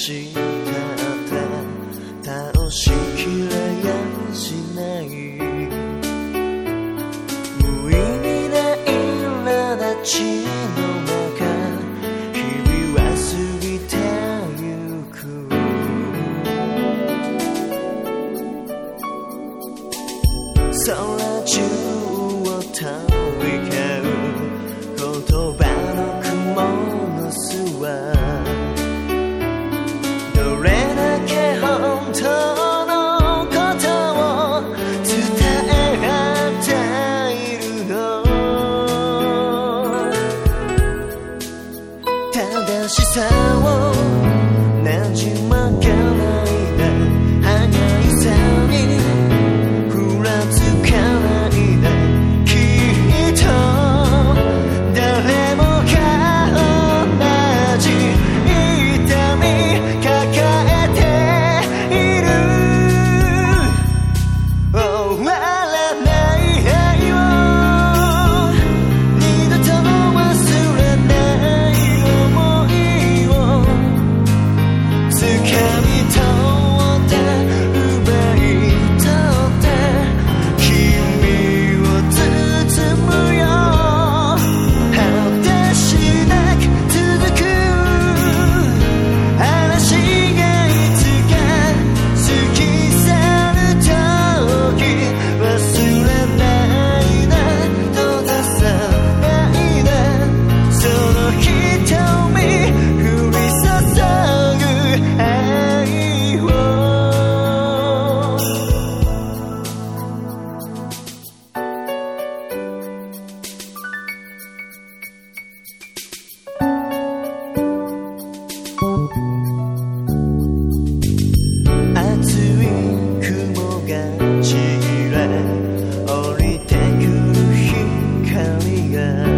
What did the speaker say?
したって倒しきれやしない無意味な苛立ちの中日々は過ぎてゆく空正しさをねじ曲かない girl.